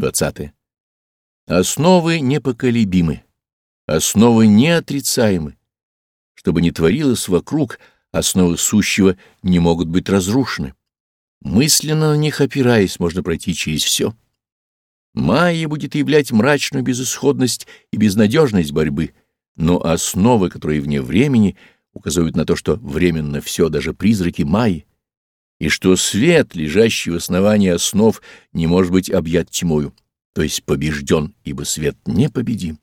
20. Основы непоколебимы, основы неотрицаемы. Что бы ни творилось вокруг, основы сущего не могут быть разрушены. Мысленно на них опираясь, можно пройти через все. Майя будет являть мрачную безысходность и безнадежность борьбы, но основы, которые вне времени, указывают на то, что временно все, даже призраки Майи, и что свет, лежащий в основании основ, не может быть объят тьмою, то есть побежден, ибо свет непобедим.